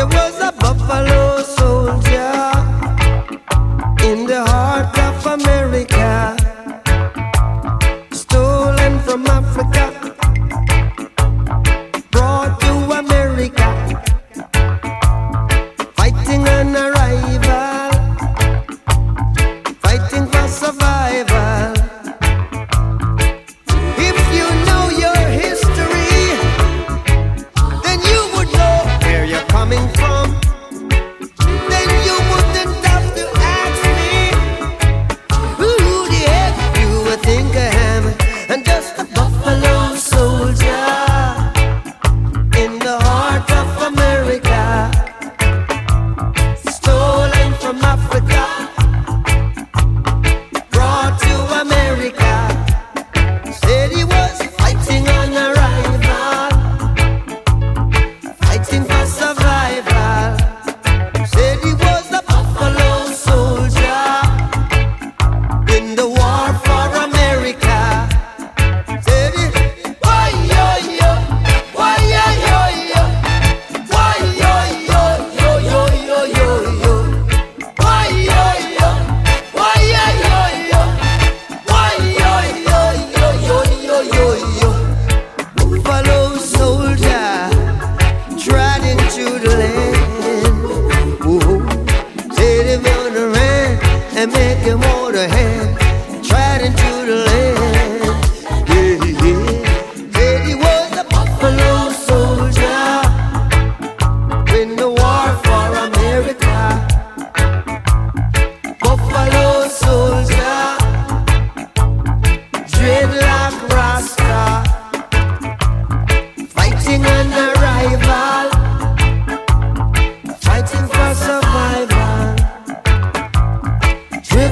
It was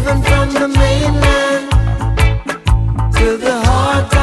driven from the mainland to the heart.